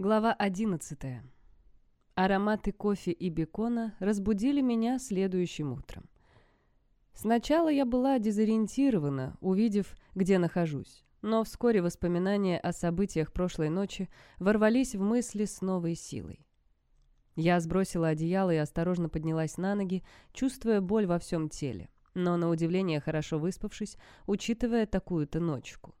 Глава 11. Ароматы кофе и бекона разбудили меня следующим утром. Сначала я была дезориентирована, увидев, где нахожусь, но вскоре воспоминания о событиях прошлой ночи ворвались в мысли с новой силой. Я сбросила одеяло и осторожно поднялась на ноги, чувствуя боль во всем теле, но на удивление хорошо выспавшись, учитывая такую-то ночку.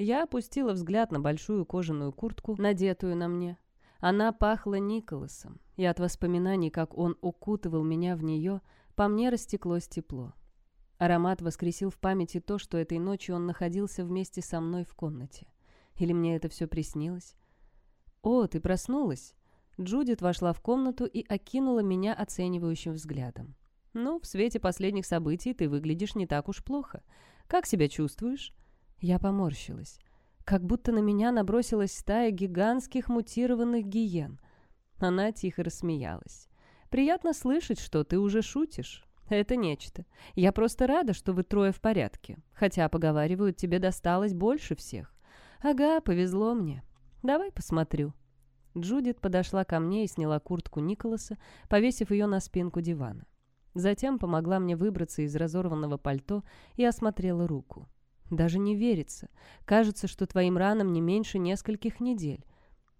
Я опустила взгляд на большую кожаную куртку, надетую на мне. Она пахла Николасом, и от воспоминаний, как он укутывал меня в нее, по мне растеклось тепло. Аромат воскресил в памяти то, что этой ночью он находился вместе со мной в комнате. Или мне это все приснилось? «О, ты проснулась?» Джудит вошла в комнату и окинула меня оценивающим взглядом. «Ну, в свете последних событий ты выглядишь не так уж плохо. Как себя чувствуешь?» Я поморщилась. Как будто на меня набросилась стая гигантских мутированных гиен. Она тихо рассмеялась. «Приятно слышать, что ты уже шутишь. Это нечто. Я просто рада, что вы трое в порядке. Хотя, поговаривают, тебе досталось больше всех. Ага, повезло мне. Давай посмотрю». Джудит подошла ко мне и сняла куртку Николаса, повесив ее на спинку дивана. Затем помогла мне выбраться из разорванного пальто и осмотрела руку. Даже не верится. Кажется, что твоим ранам не меньше нескольких недель.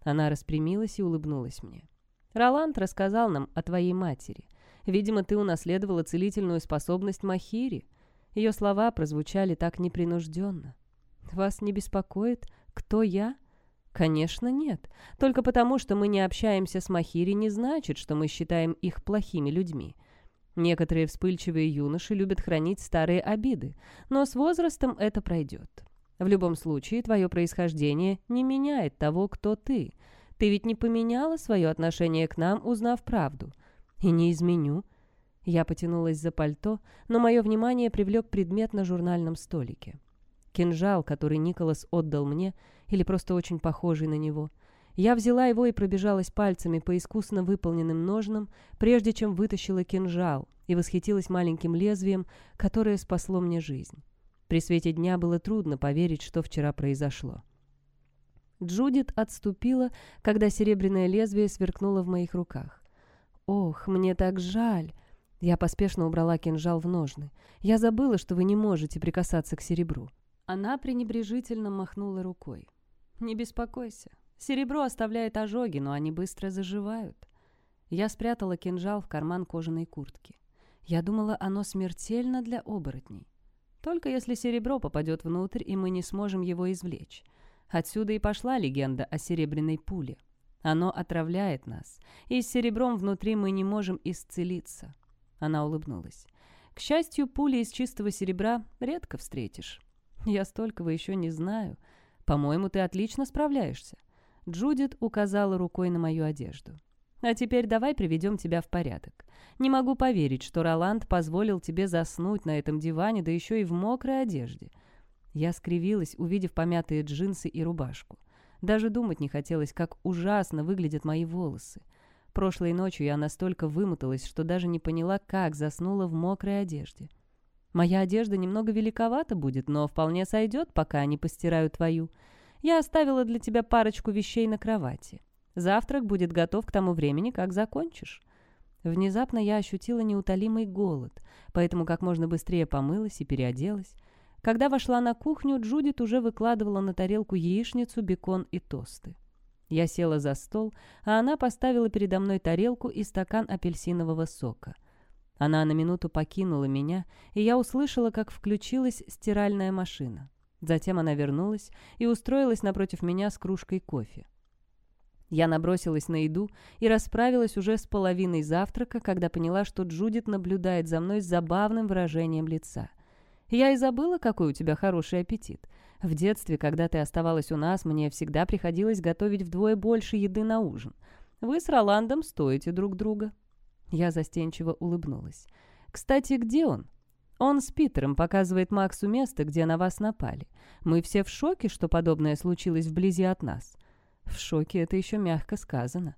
Она распрямилась и улыбнулась мне. Роланд рассказал нам о твоей матери. Видимо, ты унаследовала целительную способность Махири. Ее слова прозвучали так непринужденно. Вас не беспокоит, кто я? Конечно, нет. Только потому, что мы не общаемся с Махири, не значит, что мы считаем их плохими людьми. Некоторые вспыльчивые юноши любят хранить старые обиды, но с возрастом это пройдет. В любом случае, твое происхождение не меняет того, кто ты. Ты ведь не поменяла свое отношение к нам, узнав правду. И не изменю. Я потянулась за пальто, но мое внимание привлек предмет на журнальном столике. Кинжал, который Николас отдал мне, или просто очень похожий на него — я взяла его и пробежалась пальцами по искусно выполненным ножнам, прежде чем вытащила кинжал и восхитилась маленьким лезвием, которое спасло мне жизнь. При свете дня было трудно поверить, что вчера произошло. Джудит отступила, когда серебряное лезвие сверкнуло в моих руках. «Ох, мне так жаль!» Я поспешно убрала кинжал в ножны. «Я забыла, что вы не можете прикасаться к серебру». Она пренебрежительно махнула рукой. «Не беспокойся. Серебро оставляет ожоги, но они быстро заживают. Я спрятала кинжал в карман кожаной куртки. Я думала, оно смертельно для оборотней. Только если серебро попадет внутрь, и мы не сможем его извлечь. Отсюда и пошла легенда о серебряной пуле. Оно отравляет нас, и с серебром внутри мы не можем исцелиться. Она улыбнулась. К счастью, пули из чистого серебра редко встретишь. Я столького еще не знаю. По-моему, ты отлично справляешься. Джудит указала рукой на мою одежду. «А теперь давай приведем тебя в порядок. Не могу поверить, что Роланд позволил тебе заснуть на этом диване, да еще и в мокрой одежде». Я скривилась, увидев помятые джинсы и рубашку. Даже думать не хотелось, как ужасно выглядят мои волосы. Прошлой ночью я настолько вымоталась, что даже не поняла, как заснула в мокрой одежде. Моя одежда немного великовата будет, но вполне сойдет, пока они постирают твою. Я оставила для тебя парочку вещей на кровати. Завтрак будет готов к тому времени, как закончишь». Внезапно я ощутила неутолимый голод, поэтому как можно быстрее помылась и переоделась. Когда вошла на кухню, Джудит уже выкладывала на тарелку яичницу, бекон и тосты. Я села за стол, а она поставила передо мной тарелку и стакан апельсинового сока. Она на минуту покинула меня, и я услышала, как включилась стиральная машина. Затем она вернулась и устроилась напротив меня с кружкой кофе. Я набросилась на еду и расправилась уже с половиной завтрака, когда поняла, что Джудит наблюдает за мной с забавным выражением лица. Я и забыла, какой у тебя хороший аппетит. В детстве, когда ты оставалась у нас, мне всегда приходилось готовить вдвое больше еды на ужин. Вы с Роландом стоите друг друга. Я застенчиво улыбнулась. «Кстати, где он?» Он с Питером показывает Максу место, где на вас напали. Мы все в шоке, что подобное случилось вблизи от нас. В шоке это еще мягко сказано.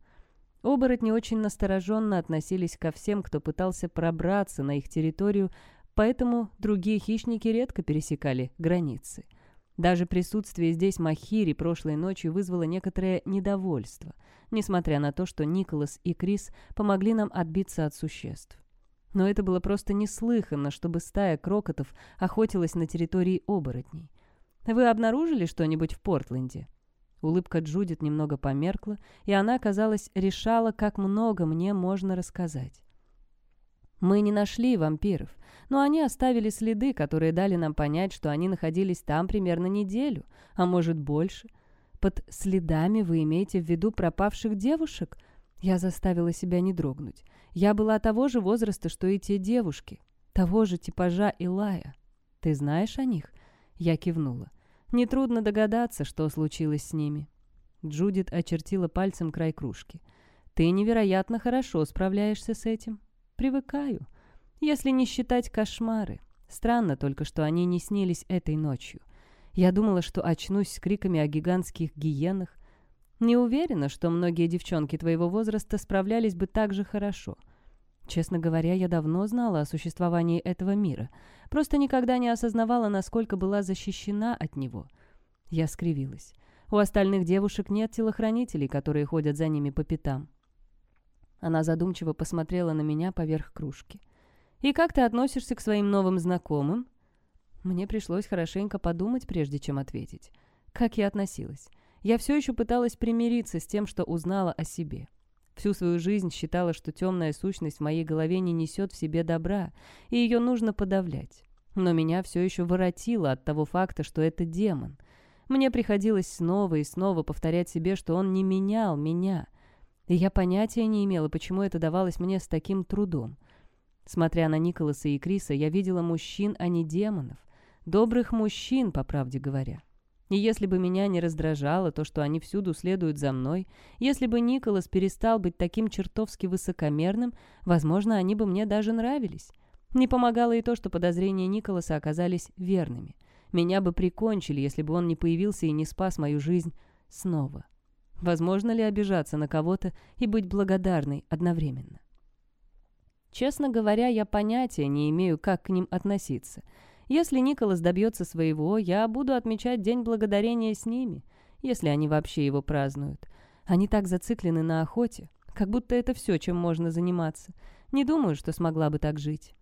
Оборотни очень настороженно относились ко всем, кто пытался пробраться на их территорию, поэтому другие хищники редко пересекали границы. Даже присутствие здесь Махири прошлой ночью вызвало некоторое недовольство, несмотря на то, что Николас и Крис помогли нам отбиться от существ. Но это было просто неслыханно, чтобы стая крокотов охотилась на территории оборотней. Вы обнаружили что-нибудь в Портленде?» Улыбка Джудит немного померкла, и она, казалось, решала, как много мне можно рассказать. Мы не нашли вампиров, но они оставили следы, которые дали нам понять, что они находились там примерно неделю, а может больше. Под следами вы имеете в виду пропавших девушек? Я заставила себя не дрогнуть. Я была того же возраста, что и те девушки, того же типажа Илая. Ты знаешь о них? Я кивнула. Нетрудно догадаться, что случилось с ними. Джудит очертила пальцем край кружки. «Ты невероятно хорошо справляешься с этим. Привыкаю. Если не считать кошмары. Странно только, что они не снились этой ночью. Я думала, что очнусь с криками о гигантских гиенах. Не уверена, что многие девчонки твоего возраста справлялись бы так же хорошо. Честно говоря, я давно знала о существовании этого мира, просто никогда не осознавала, насколько была защищена от него. Я скривилась. У остальных девушек нет телохранителей, которые ходят за ними по пятам. Она задумчиво посмотрела на меня поверх кружки. «И как ты относишься к своим новым знакомым?» Мне пришлось хорошенько подумать, прежде чем ответить. Как я относилась? Я все еще пыталась примириться с тем, что узнала о себе. Всю свою жизнь считала, что темная сущность в моей голове не несет в себе добра, и ее нужно подавлять. Но меня все еще воротило от того факта, что это демон. Мне приходилось снова и снова повторять себе, что он не менял меня. И я понятия не имела, почему это давалось мне с таким трудом. Смотря на Николаса и Криса, я видела мужчин, а не демонов. Добрых мужчин, по правде говоря. И если бы меня не раздражало то, что они всюду следуют за мной, если бы Николас перестал быть таким чертовски высокомерным, возможно, они бы мне даже нравились. Не помогало и то, что подозрения Николаса оказались верными. Меня бы прикончили, если бы он не появился и не спас мою жизнь снова. Возможно ли обижаться на кого-то и быть благодарной одновременно? Честно говоря, я понятия не имею, как к ним относиться — если Николас добьется своего, я буду отмечать День Благодарения с ними, если они вообще его празднуют. Они так зациклены на охоте, как будто это все, чем можно заниматься. Не думаю, что смогла бы так жить».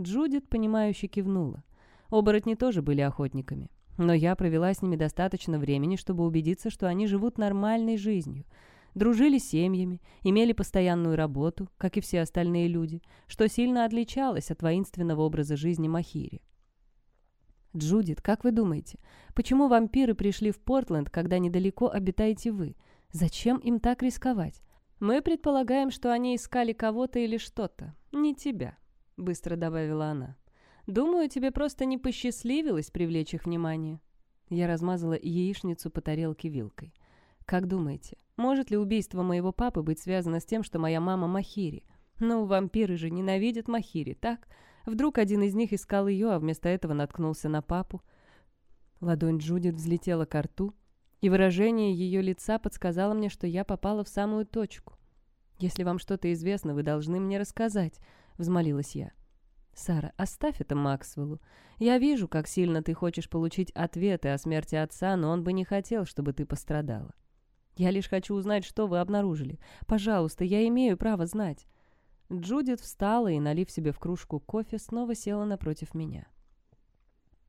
Джудит, понимающе кивнула. Оборотни тоже были охотниками. Но я провела с ними достаточно времени, чтобы убедиться, что они живут нормальной жизнью. Дружили семьями, имели постоянную работу, как и все остальные люди, что сильно отличалось от воинственного образа жизни Махири. «Джудит, как вы думаете, почему вампиры пришли в Портленд, когда недалеко обитаете вы? Зачем им так рисковать? Мы предполагаем, что они искали кого-то или что-то, не тебя», — быстро добавила она. «Думаю, тебе просто не посчастливилось привлечь их внимание». Я размазала яичницу по тарелке вилкой. «Как думаете, может ли убийство моего папы быть связано с тем, что моя мама Махири? Ну, вампиры же ненавидят Махири, так? Вдруг один из них искал ее, а вместо этого наткнулся на папу. Ладонь Джудит взлетела к рту, и выражение ее лица подсказало мне, что я попала в самую точку. «Если вам что-то известно, вы должны мне рассказать», — взмолилась я. «Сара, оставь это Максвеллу. Я вижу, как сильно ты хочешь получить ответы о смерти отца, но он бы не хотел, чтобы ты пострадала. Я лишь хочу узнать, что вы обнаружили. Пожалуйста, я имею право знать». Джудит встала и, налив себе в кружку кофе, снова села напротив меня.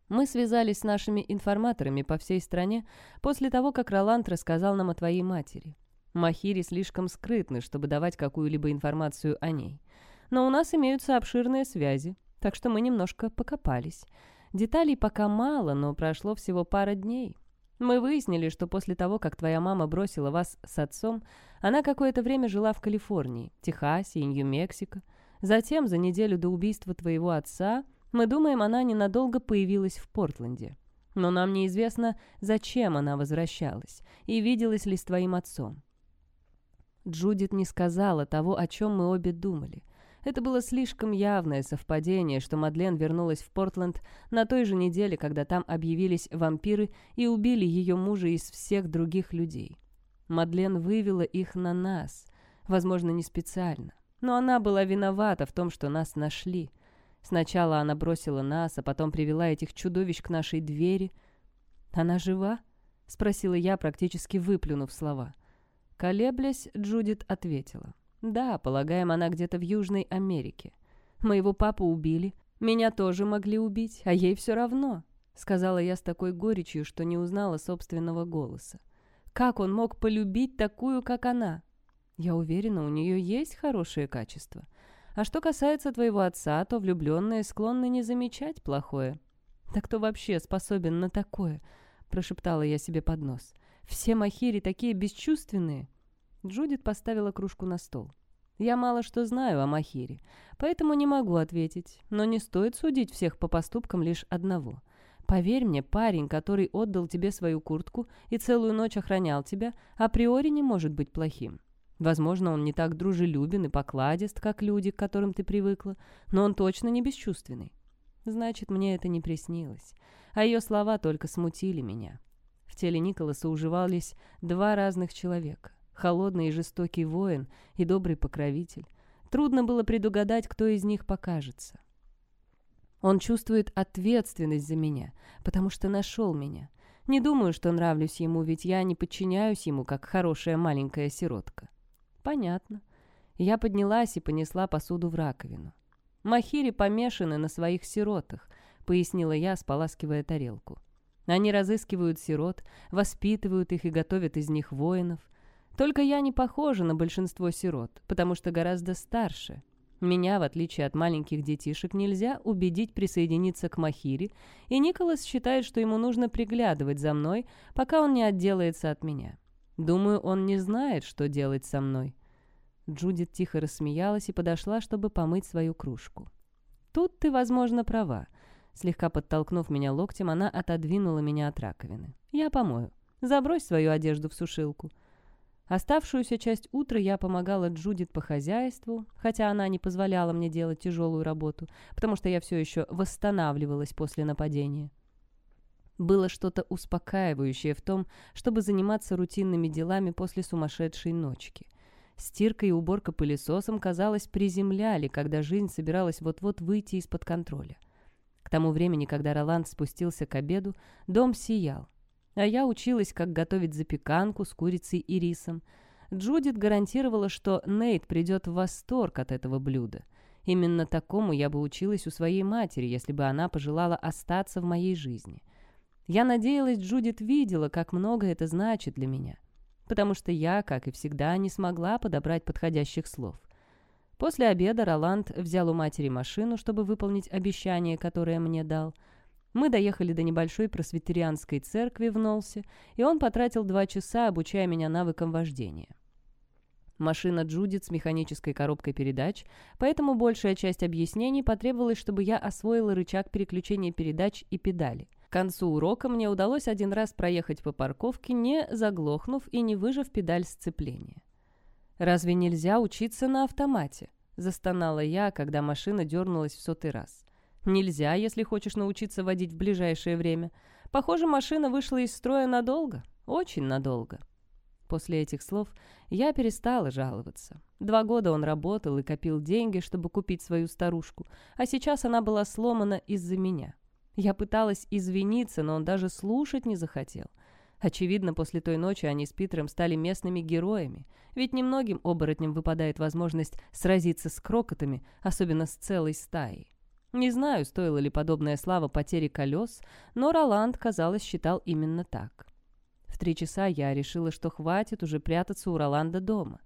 Мы связались с нашими информаторами по всей стране после того, как Роланд рассказал нам о твоей матери. Махири слишком скрытны, чтобы давать какую-либо информацию о ней. Но у нас имеются обширные связи, так что мы немножко покопались. Деталей пока мало, но прошло всего пара дней. Мы выяснили, что после того, как твоя мама бросила вас с отцом, она какое-то время жила в Калифорнии, Техасе и Нью-Мексико. Затем, за неделю до убийства твоего отца, мы думаем, она ненадолго появилась в Портленде. Но нам неизвестно, зачем она возвращалась и виделась ли с твоим отцом. Джудит не сказала того, о чем мы обе думали. Это было слишком явное совпадение, что Мадлен вернулась в Портленд на той же неделе, когда там объявились вампиры и убили ее мужа из всех других людей. Мадлен вывела их на нас, возможно, не специально, но она была виновата в том, что нас нашли. Сначала она бросила нас, а потом привела этих чудовищ к нашей двери. «Она жива?» — спросила я, практически выплюнув слова. Колеблясь, Джудит ответила. «Да, полагаем, она где-то в Южной Америке. Моего папу убили. Меня тоже могли убить, а ей все равно», — сказала я с такой горечью, что не узнала собственного голоса. «Как он мог полюбить такую, как она?» «Я уверена, у нее есть хорошие качества. А что касается твоего отца, то влюбленные склонны не замечать плохое». «Да кто вообще способен на такое?» — прошептала я себе под нос. «Все махири такие бесчувственные». Джудит поставила кружку на стол. Я мало что знаю о Махире, поэтому не могу ответить, но не стоит судить всех по поступкам лишь одного. Поверь мне, парень, который отдал тебе свою куртку и целую ночь охранял тебя, априори не может быть плохим. Возможно, он не так дружелюбен и покладист, как люди, к которым ты привыкла, но он точно не бесчувственный. Значит, мне это не приснилось, а ее слова только смутили меня. В теле Николаса уживались два разных человека холодный и жестокий воин и добрый покровитель. Трудно было предугадать, кто из них покажется. Он чувствует ответственность за меня, потому что нашел меня. Не думаю, что нравлюсь ему, ведь я не подчиняюсь ему, как хорошая маленькая сиротка. Понятно. Я поднялась и понесла посуду в раковину. Махири помешаны на своих сиротах, пояснила я, споласкивая тарелку. Они разыскивают сирот, воспитывают их и готовят из них воинов. Только я не похожа на большинство сирот, потому что гораздо старше. Меня, в отличие от маленьких детишек, нельзя убедить присоединиться к Махире, и Николас считает, что ему нужно приглядывать за мной, пока он не отделается от меня. Думаю, он не знает, что делать со мной. Джудит тихо рассмеялась и подошла, чтобы помыть свою кружку. «Тут ты, возможно, права». Слегка подтолкнув меня локтем, она отодвинула меня от раковины. «Я помою. Забрось свою одежду в сушилку». Оставшуюся часть утра я помогала Джудит по хозяйству, хотя она не позволяла мне делать тяжелую работу, потому что я все еще восстанавливалась после нападения. Было что-то успокаивающее в том, чтобы заниматься рутинными делами после сумасшедшей ночки. Стирка и уборка пылесосом, казалось, приземляли, когда жизнь собиралась вот-вот выйти из-под контроля. К тому времени, когда Роланд спустился к обеду, дом сиял. А я училась, как готовить запеканку с курицей и рисом. Джудит гарантировала, что Нейт придет в восторг от этого блюда. Именно такому я бы училась у своей матери, если бы она пожелала остаться в моей жизни. Я надеялась, Джудит видела, как много это значит для меня. Потому что я, как и всегда, не смогла подобрать подходящих слов. После обеда Роланд взял у матери машину, чтобы выполнить обещание, которое мне дал – мы доехали до небольшой просветерианской церкви в Нолсе, и он потратил два часа, обучая меня навыкам вождения. Машина Джудит с механической коробкой передач, поэтому большая часть объяснений потребовалась, чтобы я освоила рычаг переключения передач и педали. К концу урока мне удалось один раз проехать по парковке, не заглохнув и не выжав педаль сцепления. «Разве нельзя учиться на автомате?» – застонала я, когда машина дернулась в сотый раз. Нельзя, если хочешь научиться водить в ближайшее время. Похоже, машина вышла из строя надолго. Очень надолго. После этих слов я перестала жаловаться. Два года он работал и копил деньги, чтобы купить свою старушку, а сейчас она была сломана из-за меня. Я пыталась извиниться, но он даже слушать не захотел. Очевидно, после той ночи они с Питером стали местными героями, ведь немногим оборотням выпадает возможность сразиться с крокотами, особенно с целой стаей. Не знаю, стоила ли подобная слава потери колес, но Роланд, казалось, считал именно так. В три часа я решила, что хватит уже прятаться у Роланда дома.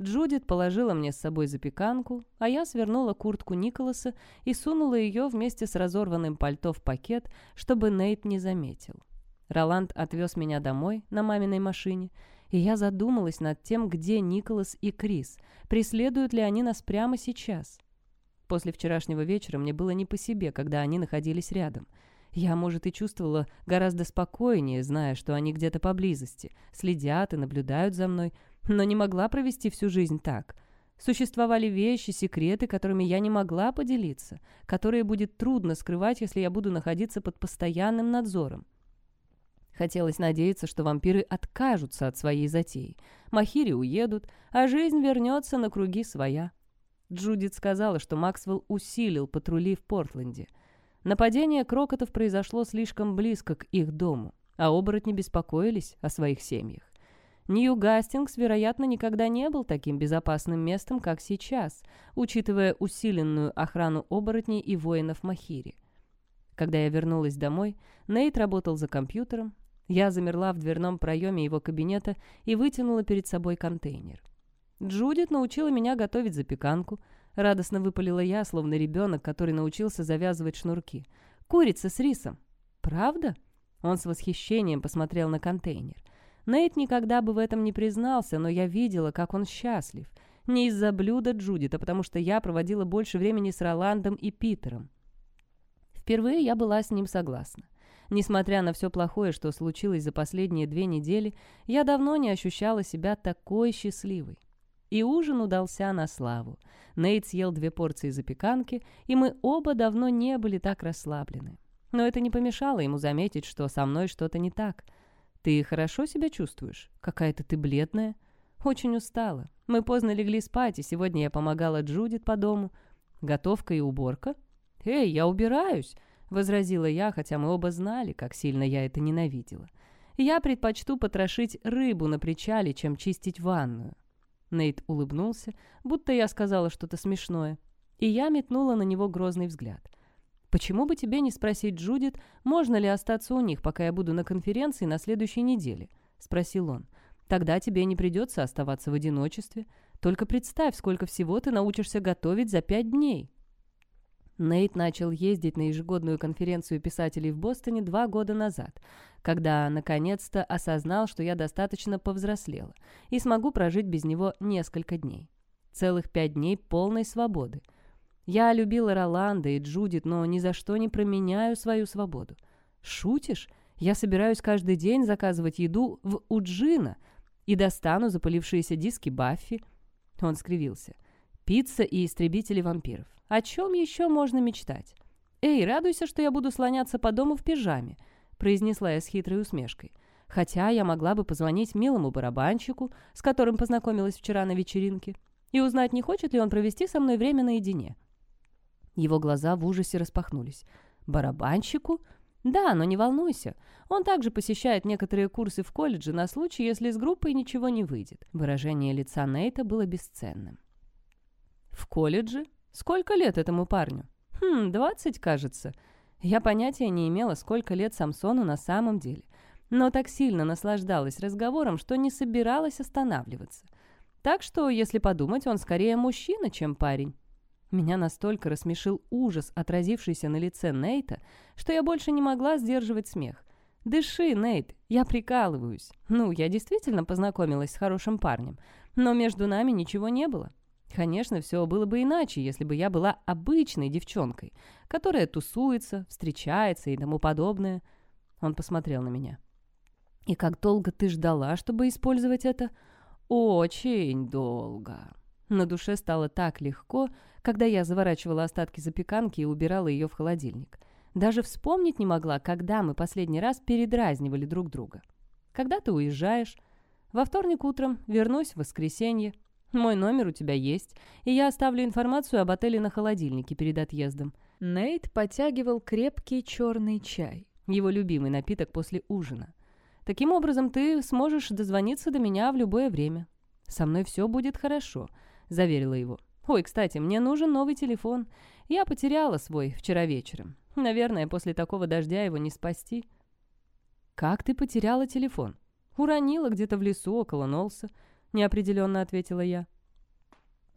Джудит положила мне с собой запеканку, а я свернула куртку Николаса и сунула ее вместе с разорванным пальто в пакет, чтобы Нейт не заметил. Роланд отвез меня домой на маминой машине, и я задумалась над тем, где Николас и Крис, преследуют ли они нас прямо сейчас. После вчерашнего вечера мне было не по себе, когда они находились рядом. Я, может, и чувствовала гораздо спокойнее, зная, что они где-то поблизости, следят и наблюдают за мной, но не могла провести всю жизнь так. Существовали вещи, секреты, которыми я не могла поделиться, которые будет трудно скрывать, если я буду находиться под постоянным надзором. Хотелось надеяться, что вампиры откажутся от своей затеи. Махири уедут, а жизнь вернется на круги своя. Джудит сказала, что Максвелл усилил патрули в Портленде. Нападение крокотов произошло слишком близко к их дому. а оборотни беспокоились о своих семьях. Нью-Гастингс, вероятно, никогда не был таким безопасным местом, как сейчас, учитывая усиленную охрану оборотней и воинов Махири. Когда я вернулась домой, Нейт работал за компьютером. Я замерла в дверном проеме его кабинета и вытянула перед собой контейнер. Джудит научила меня готовить запеканку. Радостно выпалила я, словно ребенок, который научился завязывать шнурки. «Курица с рисом». «Правда?» Он с восхищением посмотрел на контейнер. Нейт никогда бы в этом не признался, но я видела, как он счастлив. Не из-за блюда Джудит, а потому что я проводила больше времени с Роландом и Питером. Впервые я была с ним согласна. Несмотря на все плохое, что случилось за последние две недели, я давно не ощущала себя такой счастливой. И ужин удался на славу. Нейт съел две порции запеканки, и мы оба давно не были так расслаблены. Но это не помешало ему заметить, что со мной что-то не так — «Ты хорошо себя чувствуешь? Какая-то ты бледная». «Очень устала. Мы поздно легли спать, и сегодня я помогала Джудит по дому. Готовка и уборка». «Эй, я убираюсь», — возразила я, хотя мы оба знали, как сильно я это ненавидела. «Я предпочту потрошить рыбу на причале, чем чистить ванную». Нейт улыбнулся, будто я сказала что-то смешное, и я метнула на него грозный взгляд. Почему бы тебе не спросить Джудит, можно ли остаться у них, пока я буду на конференции на следующей неделе?» — спросил он. «Тогда тебе не придется оставаться в одиночестве. Только представь, сколько всего ты научишься готовить за пять дней». Нейт начал ездить на ежегодную конференцию писателей в Бостоне два года назад, когда наконец-то осознал, что я достаточно повзрослела и смогу прожить без него несколько дней. Целых пять дней полной свободы — я любила Роланда и Джудит, но ни за что не променяю свою свободу. Шутишь? Я собираюсь каждый день заказывать еду в Уджина и достану запылившиеся диски Баффи. Он скривился. Пицца и истребители вампиров. О чем еще можно мечтать? «Эй, радуйся, что я буду слоняться по дому в пижаме», произнесла я с хитрой усмешкой. Хотя я могла бы позвонить милому барабанщику, с которым познакомилась вчера на вечеринке, и узнать, не хочет ли он провести со мной время наедине. Его глаза в ужасе распахнулись. «Барабанщику?» «Да, но не волнуйся. Он также посещает некоторые курсы в колледже на случай, если с группой ничего не выйдет». Выражение лица Нейта было бесценным. «В колледже? Сколько лет этому парню?» «Хм, двадцать, кажется. Я понятия не имела, сколько лет Самсону на самом деле, но так сильно наслаждалась разговором, что не собиралась останавливаться. Так что, если подумать, он скорее мужчина, чем парень». Меня настолько рассмешил ужас, отразившийся на лице Нейта, что я больше не могла сдерживать смех. «Дыши, Нейт, я прикалываюсь. Ну, я действительно познакомилась с хорошим парнем, но между нами ничего не было. Конечно, все было бы иначе, если бы я была обычной девчонкой, которая тусуется, встречается и тому подобное». Он посмотрел на меня. «И как долго ты ждала, чтобы использовать это?» «Очень долго». На душе стало так легко, когда я заворачивала остатки запеканки и убирала ее в холодильник. Даже вспомнить не могла, когда мы последний раз передразнивали друг друга. Когда ты уезжаешь? Во вторник утром, вернусь в воскресенье. Мой номер у тебя есть, и я оставлю информацию об отеле на холодильнике перед отъездом. Нейт подтягивал крепкий черный чай, его любимый напиток после ужина. Таким образом, ты сможешь дозвониться до меня в любое время. Со мной все будет хорошо —— заверила его. «Ой, кстати, мне нужен новый телефон. Я потеряла свой вчера вечером. Наверное, после такого дождя его не спасти». «Как ты потеряла телефон?» «Уронила где-то в лесу около Нолса», — неопределенно ответила я.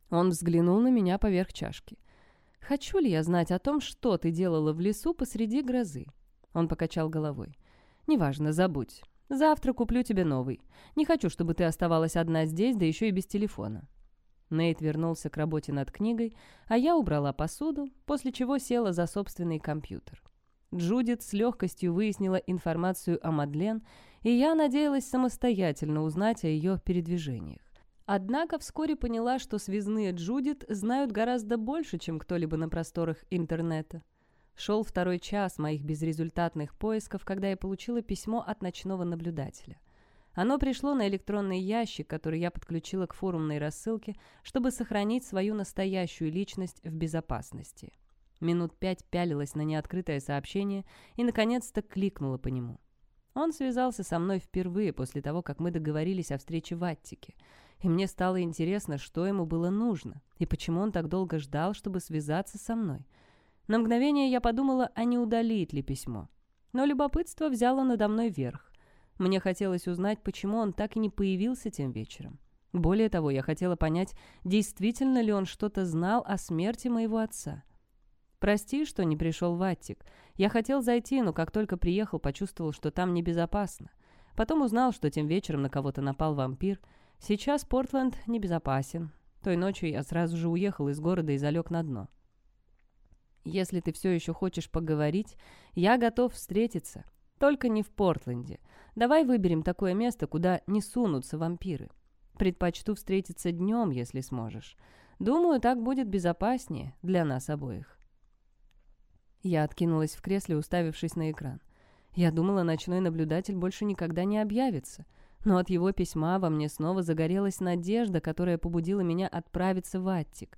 Он взглянул на меня поверх чашки. «Хочу ли я знать о том, что ты делала в лесу посреди грозы?» Он покачал головой. «Неважно, забудь. Завтра куплю тебе новый. Не хочу, чтобы ты оставалась одна здесь, да еще и без телефона. Нейт вернулся к работе над книгой, а я убрала посуду, после чего села за собственный компьютер. Джудит с легкостью выяснила информацию о Мадлен, и я надеялась самостоятельно узнать о ее передвижениях. Однако вскоре поняла, что связные Джудит знают гораздо больше, чем кто-либо на просторах интернета. Шел второй час моих безрезультатных поисков, когда я получила письмо от ночного наблюдателя. Оно пришло на электронный ящик, который я подключила к форумной рассылке, чтобы сохранить свою настоящую личность в безопасности. Минут пять пялилась на неоткрытое сообщение и, наконец-то, кликнула по нему. Он связался со мной впервые после того, как мы договорились о встрече в Аттике. И мне стало интересно, что ему было нужно, и почему он так долго ждал, чтобы связаться со мной. На мгновение я подумала, а не удалит ли письмо. Но любопытство взяло надо мной верх. Мне хотелось узнать, почему он так и не появился тем вечером. Более того, я хотела понять, действительно ли он что-то знал о смерти моего отца. «Прости, что не пришел в Аттик. Я хотел зайти, но как только приехал, почувствовал, что там небезопасно. Потом узнал, что тем вечером на кого-то напал вампир. Сейчас Портленд небезопасен. Той ночью я сразу же уехал из города и залег на дно. Если ты все еще хочешь поговорить, я готов встретиться. Только не в Портленде. Давай выберем такое место, куда не сунутся вампиры. Предпочту встретиться днем, если сможешь. Думаю, так будет безопаснее для нас обоих. Я откинулась в кресле, уставившись на экран. Я думала, ночной наблюдатель больше никогда не объявится. Но от его письма во мне снова загорелась надежда, которая побудила меня отправиться в Аттик.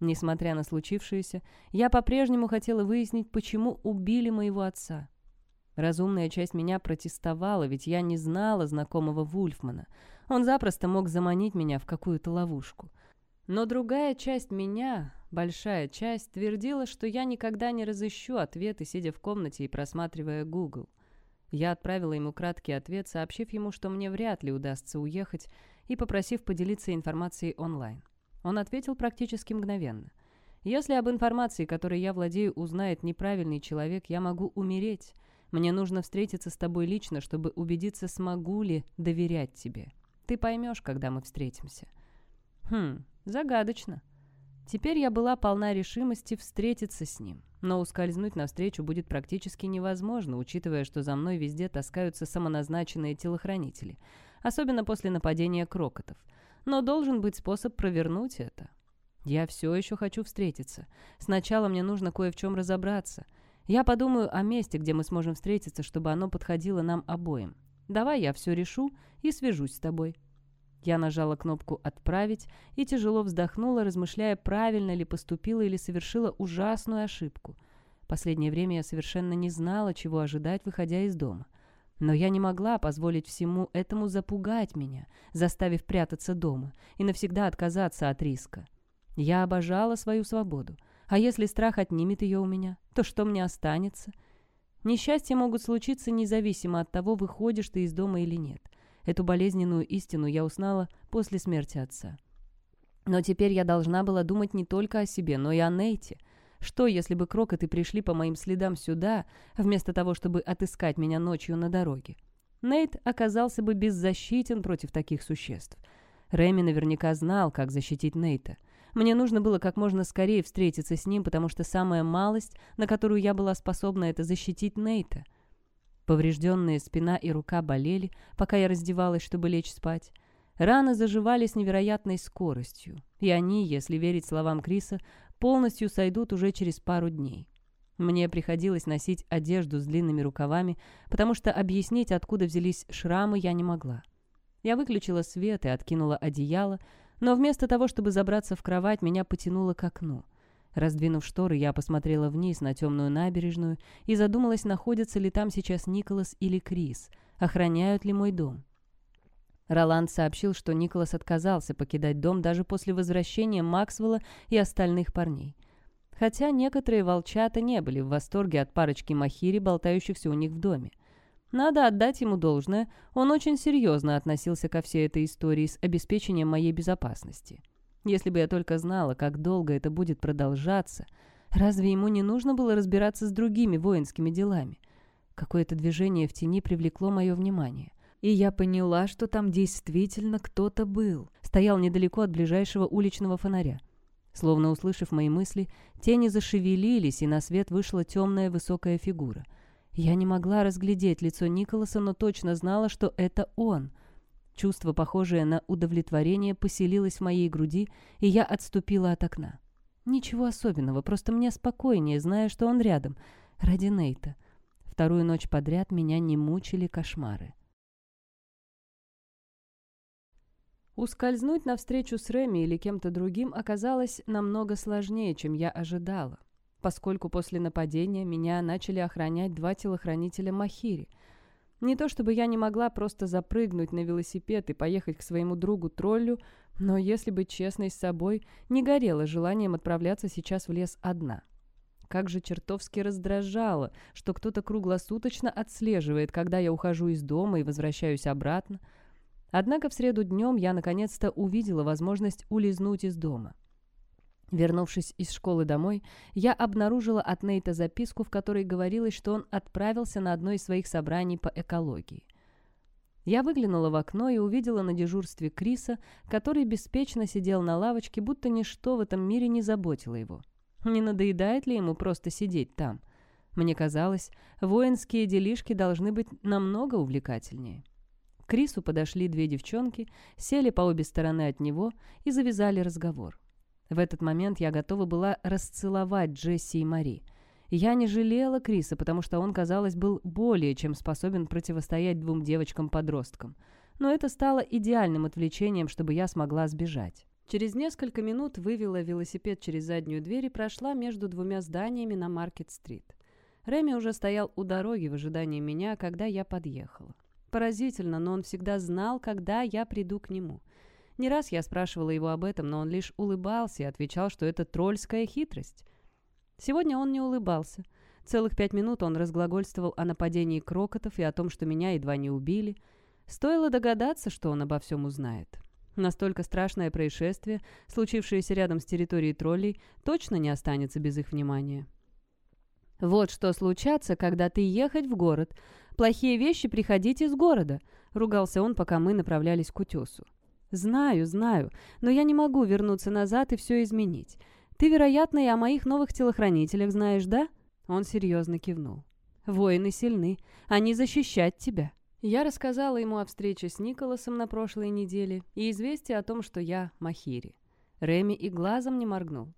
Несмотря на случившееся, я по-прежнему хотела выяснить, почему убили моего отца. Разумная часть меня протестовала, ведь я не знала знакомого Вульфмана. Он запросто мог заманить меня в какую-то ловушку. Но другая часть меня, большая часть, твердила, что я никогда не разыщу ответы, сидя в комнате и просматривая Google. Я отправила ему краткий ответ, сообщив ему, что мне вряд ли удастся уехать, и попросив поделиться информацией онлайн. Он ответил практически мгновенно. «Если об информации, которой я владею, узнает неправильный человек, я могу умереть. Мне нужно встретиться с тобой лично, чтобы убедиться, смогу ли доверять тебе. Ты поймешь, когда мы встретимся». «Хм, загадочно». Теперь я была полна решимости встретиться с ним, но ускользнуть навстречу будет практически невозможно, учитывая, что за мной везде таскаются самоназначенные телохранители, особенно после нападения крокотов. Но должен быть способ провернуть это. Я все еще хочу встретиться. Сначала мне нужно кое в чем разобраться. Я подумаю о месте, где мы сможем встретиться, чтобы оно подходило нам обоим. Давай я все решу и свяжусь с тобой. Я нажала кнопку «Отправить» и тяжело вздохнула, размышляя, правильно ли поступила или совершила ужасную ошибку. Последнее время я совершенно не знала, чего ожидать, выходя из дома. Но я не могла позволить всему этому запугать меня, заставив прятаться дома и навсегда отказаться от риска. Я обожала свою свободу. А если страх отнимет ее у меня, то что мне останется? Несчастья могут случиться независимо от того, выходишь ты из дома или нет. Эту болезненную истину я узнала после смерти отца. Но теперь я должна была думать не только о себе, но и о Нейте. Что, если бы крокоты пришли по моим следам сюда, вместо того, чтобы отыскать меня ночью на дороге? Нейт оказался бы беззащитен против таких существ. Рэми наверняка знал, как защитить Нейта. Мне нужно было как можно скорее встретиться с ним, потому что самая малость, на которую я была способна, это защитить Нейта — Поврежденные спина и рука болели, пока я раздевалась, чтобы лечь спать. Раны заживали с невероятной скоростью, и они, если верить словам Криса, полностью сойдут уже через пару дней. Мне приходилось носить одежду с длинными рукавами, потому что объяснить, откуда взялись шрамы, я не могла. Я выключила свет и откинула одеяло, но вместо того, чтобы забраться в кровать, меня потянуло к окну — Раздвинув шторы, я посмотрела вниз на темную набережную и задумалась, находятся ли там сейчас Николас или Крис, охраняют ли мой дом. Роланд сообщил, что Николас отказался покидать дом даже после возвращения Максвелла и остальных парней. Хотя некоторые волчата не были в восторге от парочки махири, болтающихся у них в доме. Надо отдать ему должное, он очень серьезно относился ко всей этой истории с обеспечением моей безопасности. Если бы я только знала, как долго это будет продолжаться, разве ему не нужно было разбираться с другими воинскими делами? Какое-то движение в тени привлекло мое внимание. И я поняла, что там действительно кто-то был. Стоял недалеко от ближайшего уличного фонаря. Словно услышав мои мысли, тени зашевелились, и на свет вышла темная высокая фигура. Я не могла разглядеть лицо Николаса, но точно знала, что это он — Чувство, похожее на удовлетворение, поселилось в моей груди, и я отступила от окна. Ничего особенного, просто мне спокойнее, зная, что он рядом. Ради Нейта. Вторую ночь подряд меня не мучили кошмары. Ускользнуть навстречу с Реми или кем-то другим оказалось намного сложнее, чем я ожидала, поскольку после нападения меня начали охранять два телохранителя Махири — Не то чтобы я не могла просто запрыгнуть на велосипед и поехать к своему другу-троллю, но, если быть честной с собой, не горело желанием отправляться сейчас в лес одна. Как же чертовски раздражало, что кто-то круглосуточно отслеживает, когда я ухожу из дома и возвращаюсь обратно. Однако в среду днем я наконец-то увидела возможность улизнуть из дома. Вернувшись из школы домой, я обнаружила от Нейта записку, в которой говорилось, что он отправился на одно из своих собраний по экологии. Я выглянула в окно и увидела на дежурстве Криса, который беспечно сидел на лавочке, будто ничто в этом мире не заботило его. Не надоедает ли ему просто сидеть там? Мне казалось, воинские делишки должны быть намного увлекательнее. К Крису подошли две девчонки, сели по обе стороны от него и завязали разговор. В этот момент я готова была расцеловать Джесси и Мари. Я не жалела Криса, потому что он, казалось, был более чем способен противостоять двум девочкам-подросткам. Но это стало идеальным отвлечением, чтобы я смогла сбежать. Через несколько минут вывела велосипед через заднюю дверь и прошла между двумя зданиями на Маркет-стрит. Реми уже стоял у дороги в ожидании меня, когда я подъехала. Поразительно, но он всегда знал, когда я приду к нему. Не раз я спрашивала его об этом, но он лишь улыбался и отвечал, что это тролльская хитрость. Сегодня он не улыбался. Целых пять минут он разглагольствовал о нападении крокотов и о том, что меня едва не убили. Стоило догадаться, что он обо всем узнает. Настолько страшное происшествие, случившееся рядом с территорией троллей, точно не останется без их внимания. «Вот что случается, когда ты ехать в город. Плохие вещи приходить из города», — ругался он, пока мы направлялись к утесу. «Знаю, знаю, но я не могу вернуться назад и все изменить. Ты, вероятно, и о моих новых телохранителях знаешь, да?» Он серьезно кивнул. «Воины сильны. Они защищать тебя». Я рассказала ему о встрече с Николасом на прошлой неделе и известие о том, что я Махири. Реми и глазом не моргнул.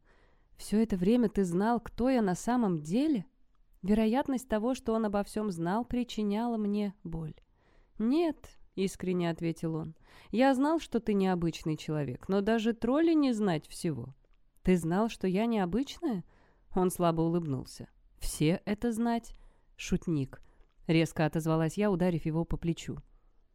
«Все это время ты знал, кто я на самом деле?» Вероятность того, что он обо всем знал, причиняла мне боль. «Нет, — искренне ответил он. «Я знал, что ты необычный человек, но даже тролли не знать всего». «Ты знал, что я необычная?» Он слабо улыбнулся. «Все это знать?» «Шутник», — резко отозвалась я, ударив его по плечу.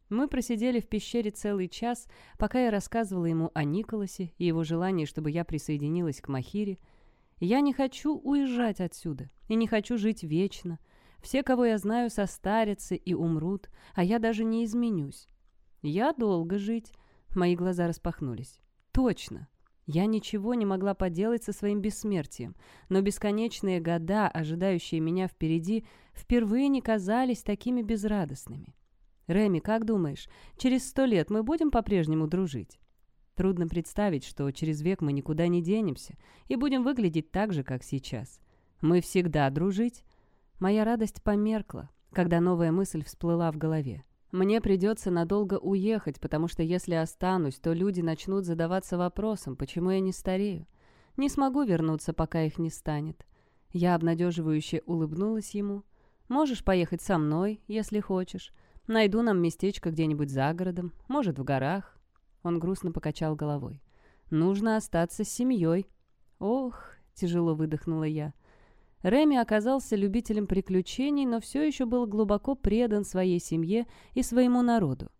Мы просидели в пещере целый час, пока я рассказывала ему о Николасе и его желании, чтобы я присоединилась к Махире. Я не хочу уезжать отсюда и не хочу жить вечно. Все, кого я знаю, состарятся и умрут, а я даже не изменюсь. Я долго жить. Мои глаза распахнулись. Точно. Я ничего не могла поделать со своим бессмертием, но бесконечные года, ожидающие меня впереди, впервые не казались такими безрадостными. Реми, как думаешь, через сто лет мы будем по-прежнему дружить? Трудно представить, что через век мы никуда не денемся и будем выглядеть так же, как сейчас. Мы всегда дружить, Моя радость померкла, когда новая мысль всплыла в голове. Мне придется надолго уехать, потому что если останусь, то люди начнут задаваться вопросом, почему я не старею. Не смогу вернуться, пока их не станет. Я обнадеживающе улыбнулась ему. «Можешь поехать со мной, если хочешь. Найду нам местечко где-нибудь за городом, может, в горах». Он грустно покачал головой. «Нужно остаться с семьей». «Ох», — тяжело выдохнула я, — Реми оказался любителем приключений, но все еще был глубоко предан своей семье и своему народу.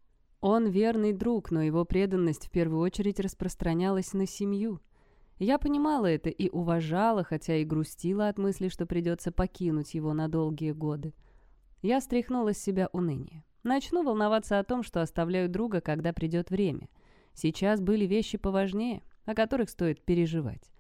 Он верный друг, но его преданность в первую очередь распространялась на семью. Я понимала это и уважала, хотя и грустила от мысли, что придется покинуть его на долгие годы. Я стряхнула с себя уныние. Начну волноваться о том, что оставляю друга, когда придет время. Сейчас были вещи поважнее, о которых стоит переживать.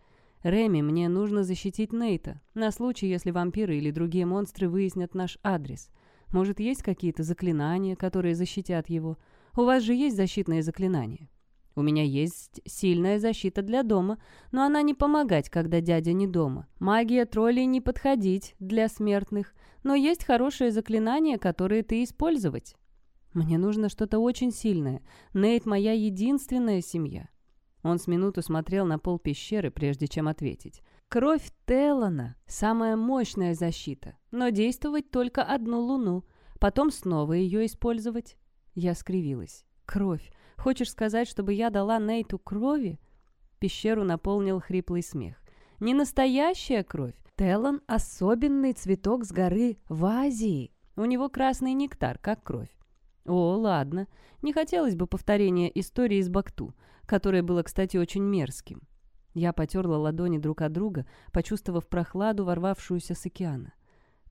«Реми, мне нужно защитить Нейта, на случай, если вампиры или другие монстры выяснят наш адрес. Может, есть какие-то заклинания, которые защитят его? У вас же есть защитные заклинания?» «У меня есть сильная защита для дома, но она не помогать, когда дядя не дома. Магия троллей не подходить для смертных, но есть хорошие заклинания, которые ты использовать». «Мне нужно что-то очень сильное. Нейт — моя единственная семья. Он с минуту смотрел на пол пещеры, прежде чем ответить. «Кровь Теллана — самая мощная защита, но действовать только одну луну, потом снова ее использовать». Я скривилась. «Кровь. Хочешь сказать, чтобы я дала Нейту крови?» Пещеру наполнил хриплый смех. «Не настоящая кровь. Теллан — особенный цветок с горы в Азии. У него красный нектар, как кровь. О, ладно. Не хотелось бы повторения истории из Бакту, которое было, кстати, очень мерзким. Я потерла ладони друг от друга, почувствовав прохладу, ворвавшуюся с океана.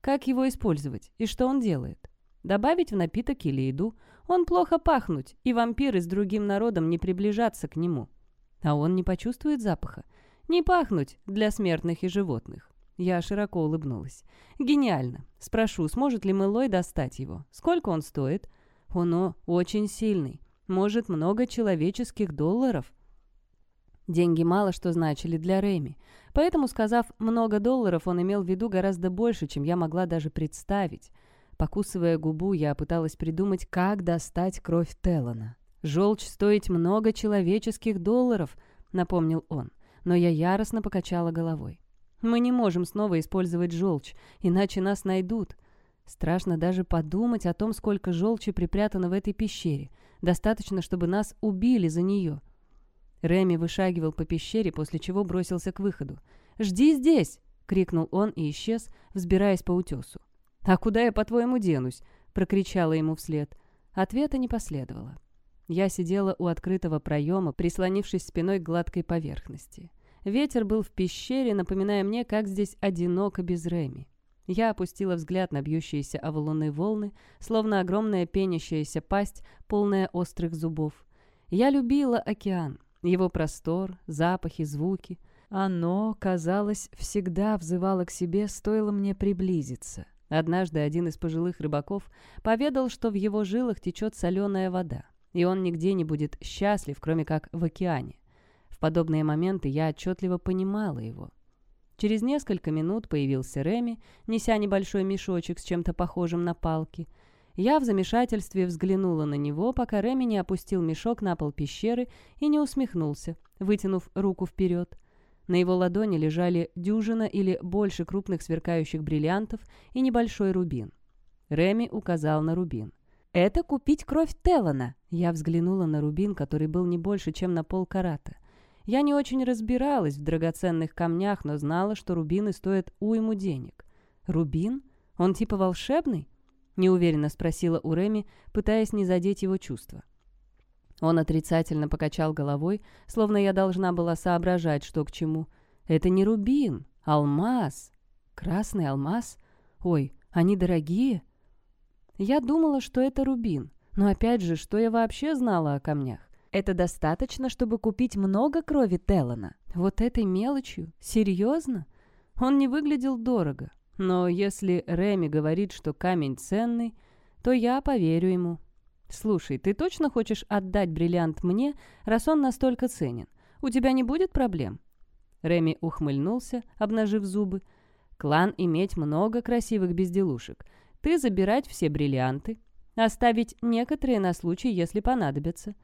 Как его использовать? И что он делает? Добавить в напиток или еду? Он плохо пахнуть, и вампиры с другим народом не приближаться к нему. А он не почувствует запаха. Не пахнуть для смертных и животных. Я широко улыбнулась. «Гениально. Спрошу, сможет ли Мэлой достать его? Сколько он стоит?» «Оно очень сильный. Может, много человеческих долларов?» Деньги мало что значили для Рэми. Поэтому, сказав «много долларов», он имел в виду гораздо больше, чем я могла даже представить. Покусывая губу, я пыталась придумать, как достать кровь Теллана. «Желчь стоить много человеческих долларов», — напомнил он. Но я яростно покачала головой. «Мы не можем снова использовать желчь, иначе нас найдут. Страшно даже подумать о том, сколько желчи припрятано в этой пещере. Достаточно, чтобы нас убили за нее». Реми вышагивал по пещере, после чего бросился к выходу. «Жди здесь!» — крикнул он и исчез, взбираясь по утесу. «А куда я, по-твоему, денусь?» — прокричала ему вслед. Ответа не последовало. Я сидела у открытого проема, прислонившись спиной к гладкой поверхности. Ветер был в пещере, напоминая мне, как здесь одиноко без Реми. Я опустила взгляд на бьющиеся о валуны волны, словно огромная пенящаяся пасть, полная острых зубов. Я любила океан, его простор, запахи, звуки. Оно, казалось, всегда взывало к себе, стоило мне приблизиться. Однажды один из пожилых рыбаков поведал, что в его жилах течет соленая вода, и он нигде не будет счастлив, кроме как в океане. В подобные моменты я отчетливо понимала его. Через несколько минут появился Реми, неся небольшой мешочек с чем-то похожим на палки – я в замешательстве взглянула на него, пока Реми не опустил мешок на пол пещеры и не усмехнулся, вытянув руку вперед. На его ладони лежали дюжина или больше крупных сверкающих бриллиантов и небольшой рубин. Реми указал на рубин. «Это купить кровь Теллана!» Я взглянула на рубин, который был не больше, чем на пол карата. Я не очень разбиралась в драгоценных камнях, но знала, что рубины стоят уйму денег. «Рубин? Он типа волшебный?» — неуверенно спросила у Реми, пытаясь не задеть его чувства. Он отрицательно покачал головой, словно я должна была соображать, что к чему. «Это не рубин, алмаз. Красный алмаз? Ой, они дорогие?» Я думала, что это рубин, но опять же, что я вообще знала о камнях? Это достаточно, чтобы купить много крови Теллана? Вот этой мелочью? Серьезно? Он не выглядел дорого. Но если Реми говорит, что камень ценный, то я поверю ему. «Слушай, ты точно хочешь отдать бриллиант мне, раз он настолько ценен? У тебя не будет проблем?» Реми ухмыльнулся, обнажив зубы. «Клан иметь много красивых безделушек. Ты забирать все бриллианты, оставить некоторые на случай, если понадобятся».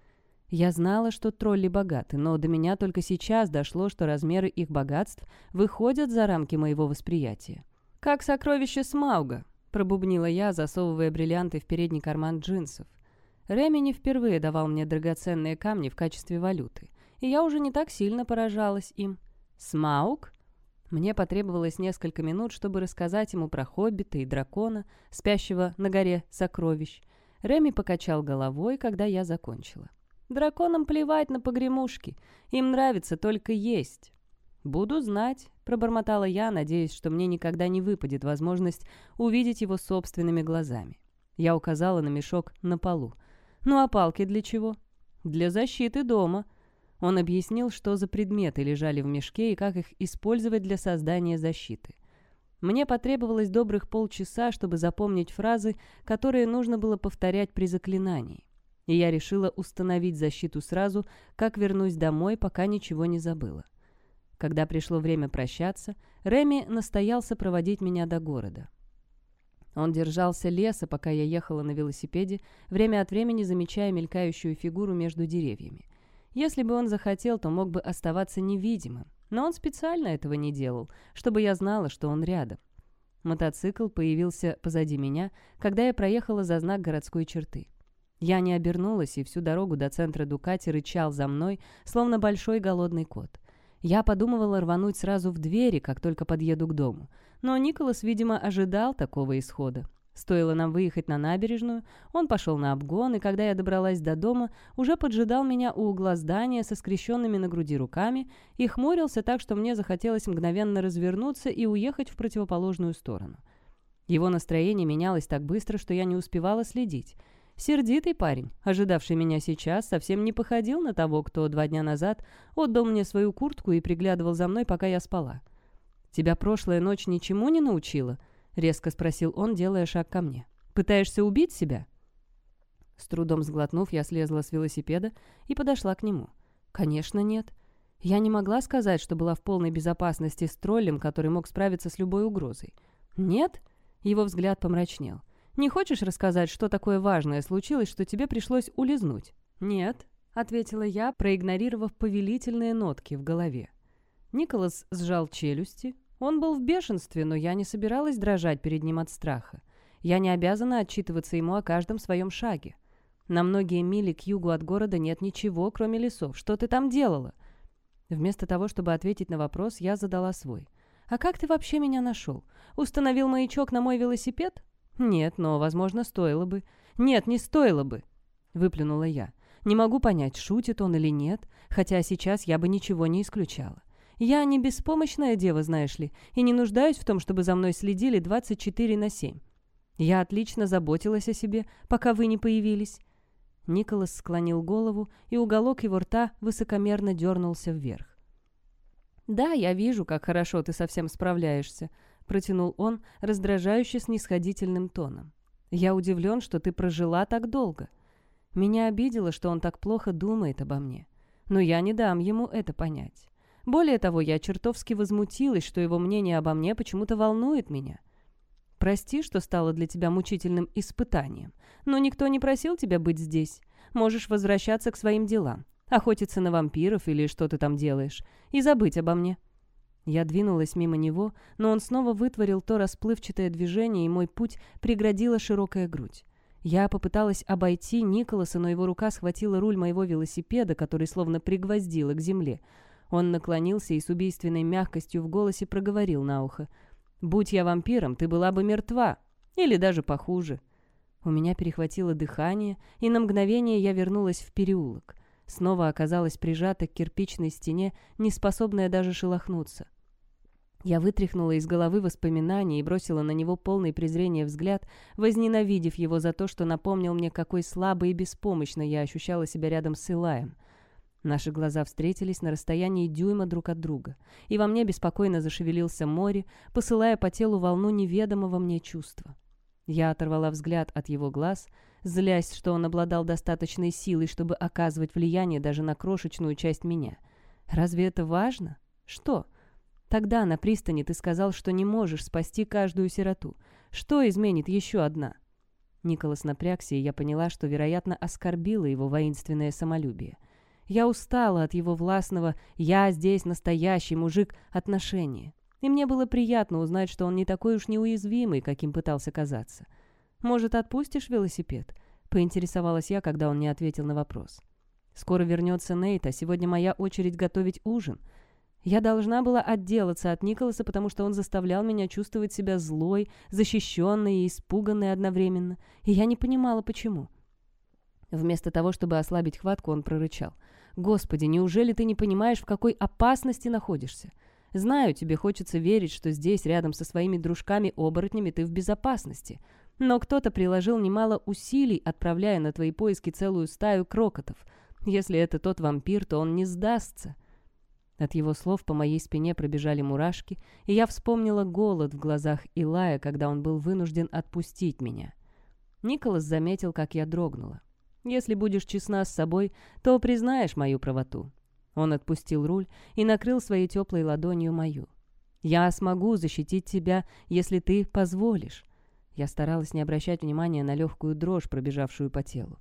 Я знала, что тролли богаты, но до меня только сейчас дошло, что размеры их богатств выходят за рамки моего восприятия. «Как сокровище Смауга», — пробубнила я, засовывая бриллианты в передний карман джинсов. Реми не впервые давал мне драгоценные камни в качестве валюты, и я уже не так сильно поражалась им. «Смауг?» Мне потребовалось несколько минут, чтобы рассказать ему про хоббита и дракона, спящего на горе сокровищ. Реми покачал головой, когда я закончила. «Драконам плевать на погремушки. Им нравится только есть. «Буду знать», — пробормотала я, надеясь, что мне никогда не выпадет возможность увидеть его собственными глазами. Я указала на мешок на полу. «Ну а палки для чего?» «Для защиты дома». Он объяснил, что за предметы лежали в мешке и как их использовать для создания защиты. Мне потребовалось добрых полчаса, чтобы запомнить фразы, которые нужно было повторять при заклинании. И я решила установить защиту сразу, как вернусь домой, пока ничего не забыла. Когда пришло время прощаться, Реми настоялся проводить меня до города. Он держался леса, пока я ехала на велосипеде, время от времени замечая мелькающую фигуру между деревьями. Если бы он захотел, то мог бы оставаться невидимым, но он специально этого не делал, чтобы я знала, что он рядом. Мотоцикл появился позади меня, когда я проехала за знак городской черты. Я не обернулась, и всю дорогу до центра Дукати рычал за мной, словно большой голодный кот. Я подумывала рвануть сразу в двери, как только подъеду к дому. Но Николас, видимо, ожидал такого исхода. Стоило нам выехать на набережную, он пошел на обгон, и когда я добралась до дома, уже поджидал меня у угла здания со скрещенными на груди руками и хмурился так, что мне захотелось мгновенно развернуться и уехать в противоположную сторону. Его настроение менялось так быстро, что я не успевала следить. Сердитый парень, ожидавший меня сейчас, совсем не походил на того, кто два дня назад отдал мне свою куртку и приглядывал за мной, пока я спала. «Тебя прошлая ночь ничему не научила?» — резко спросил он, делая шаг ко мне. «Пытаешься убить себя?» С трудом сглотнув, я слезла с велосипеда и подошла к нему. «Конечно, нет. Я не могла сказать, что была в полной безопасности с троллем, который мог справиться с любой угрозой. Нет?» Его взгляд помрачнел. «Не хочешь рассказать, что такое важное случилось, что тебе пришлось улизнуть?» «Нет», — ответила я, проигнорировав повелительные нотки в голове. Николас сжал челюсти, он был в бешенстве, но я не собиралась дрожать перед ним от страха. Я не обязана отчитываться ему о каждом своем шаге. На многие мили к югу от города нет ничего, кроме лесов. Что ты там делала?» Вместо того, чтобы ответить на вопрос, я задала свой. «А как ты вообще меня нашел? Установил маячок на мой велосипед?» «Нет, но, возможно, стоило бы». «Нет, не стоило бы», — выплюнула я. «Не могу понять, шутит он или нет, хотя сейчас я бы ничего не исключала. Я не беспомощная дева, знаешь ли, и не нуждаюсь в том, чтобы за мной следили 24 на 7. Я отлично заботилась о себе, пока вы не появились». Николас склонил голову, и уголок его рта высокомерно дернулся вверх. «Да, я вижу, как хорошо ты совсем справляешься», — протянул он, раздражающе снисходительным тоном. «Я удивлен, что ты прожила так долго. Меня обидело, что он так плохо думает обо мне. Но я не дам ему это понять. Более того, я чертовски возмутилась, что его мнение обо мне почему-то волнует меня. Прости, что стало для тебя мучительным испытанием, но никто не просил тебя быть здесь. Можешь возвращаться к своим делам, охотиться на вампиров или что ты там делаешь, и забыть обо мне». Я двинулась мимо него, но он снова вытворил то расплывчатое движение, и мой путь преградила широкая грудь. Я попыталась обойти Николаса, но его рука схватила руль моего велосипеда, который словно пригвоздила к земле. Он наклонился и с убийственной мягкостью в голосе проговорил на ухо. «Будь я вампиром, ты была бы мертва. Или даже похуже». У меня перехватило дыхание, и на мгновение я вернулась в переулок. Снова оказалась прижата к кирпичной стене, не способная даже шелохнуться. Я вытряхнула из головы воспоминания и бросила на него полный презрения взгляд, возненавидев его за то, что напомнил мне, какой слабой и беспомощной я ощущала себя рядом с Илаем. Наши глаза встретились на расстоянии дюйма друг от друга, и во мне беспокойно зашевелился море, посылая по телу волну неведомого мне чувства. Я оторвала взгляд от его глаз, злясь, что он обладал достаточной силой, чтобы оказывать влияние даже на крошечную часть меня. Разве это важно? Что? Тогда на пристани ты сказал, что не можешь спасти каждую сироту. Что изменит еще одна? Николас напрягся, и я поняла, что, вероятно, оскорбила его воинственное самолюбие — я устала от его властного «я здесь настоящий мужик» отношения. И мне было приятно узнать, что он не такой уж неуязвимый, каким пытался казаться. «Может, отпустишь велосипед?» — поинтересовалась я, когда он не ответил на вопрос. «Скоро вернется Нейт, а сегодня моя очередь готовить ужин. Я должна была отделаться от Николаса, потому что он заставлял меня чувствовать себя злой, защищенной и испуганной одновременно, и я не понимала, почему». Вместо того, чтобы ослабить хватку, он прорычал. «Господи, неужели ты не понимаешь, в какой опасности находишься? Знаю, тебе хочется верить, что здесь, рядом со своими дружками-оборотнями, ты в безопасности. Но кто-то приложил немало усилий, отправляя на твои поиски целую стаю крокотов. Если это тот вампир, то он не сдастся». От его слов по моей спине пробежали мурашки, и я вспомнила голод в глазах Илая, когда он был вынужден отпустить меня. Николас заметил, как я дрогнула. Если будешь честна с собой, то признаешь мою правоту». Он отпустил руль и накрыл своей теплой ладонью мою. «Я смогу защитить тебя, если ты позволишь». Я старалась не обращать внимания на легкую дрожь, пробежавшую по телу.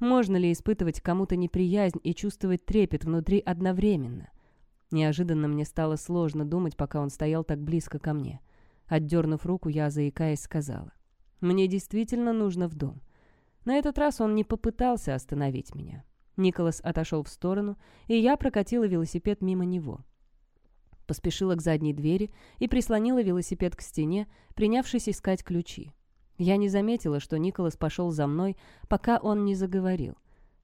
Можно ли испытывать кому-то неприязнь и чувствовать трепет внутри одновременно? Неожиданно мне стало сложно думать, пока он стоял так близко ко мне. Отдернув руку, я, заикаясь, сказала. «Мне действительно нужно в дом. На этот раз он не попытался остановить меня. Николас отошел в сторону, и я прокатила велосипед мимо него. Поспешила к задней двери и прислонила велосипед к стене, принявшись искать ключи. Я не заметила, что Николас пошел за мной, пока он не заговорил.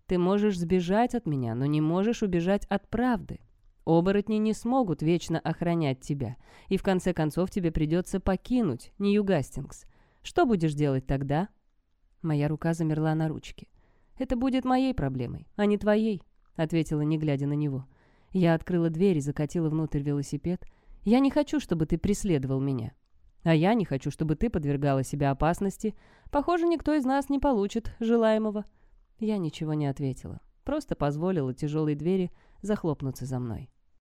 «Ты можешь сбежать от меня, но не можешь убежать от правды. Оборотни не смогут вечно охранять тебя, и в конце концов тебе придется покинуть Нью-Гастингс. Что будешь делать тогда?» Моя рука замерла на ручке. «Это будет моей проблемой, а не твоей», — ответила, не глядя на него. Я открыла дверь и закатила внутрь велосипед. «Я не хочу, чтобы ты преследовал меня. А я не хочу, чтобы ты подвергала себя опасности. Похоже, никто из нас не получит желаемого». Я ничего не ответила, просто позволила тяжелой двери захлопнуться за мной.